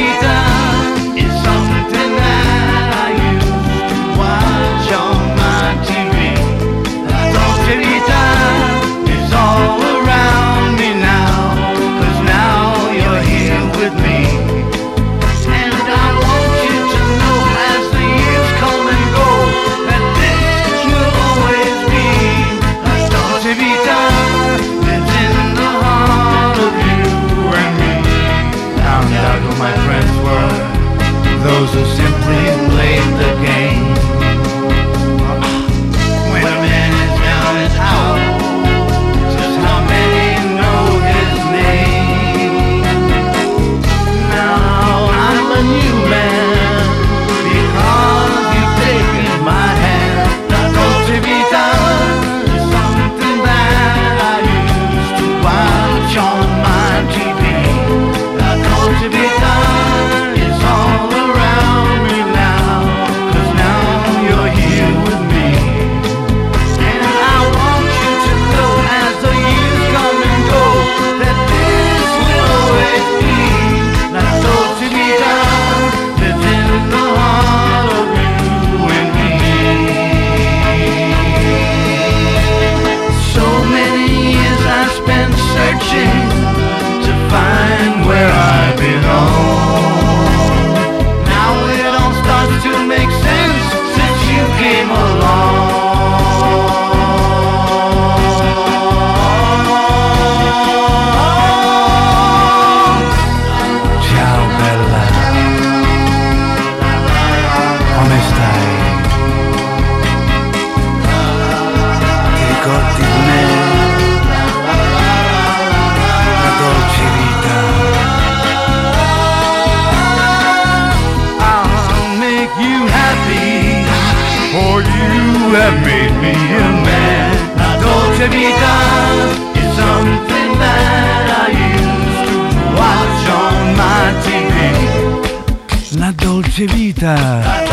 vida. So simply have made me a man. La dolce vita is something that I used to watch on my TV. La dolce vita.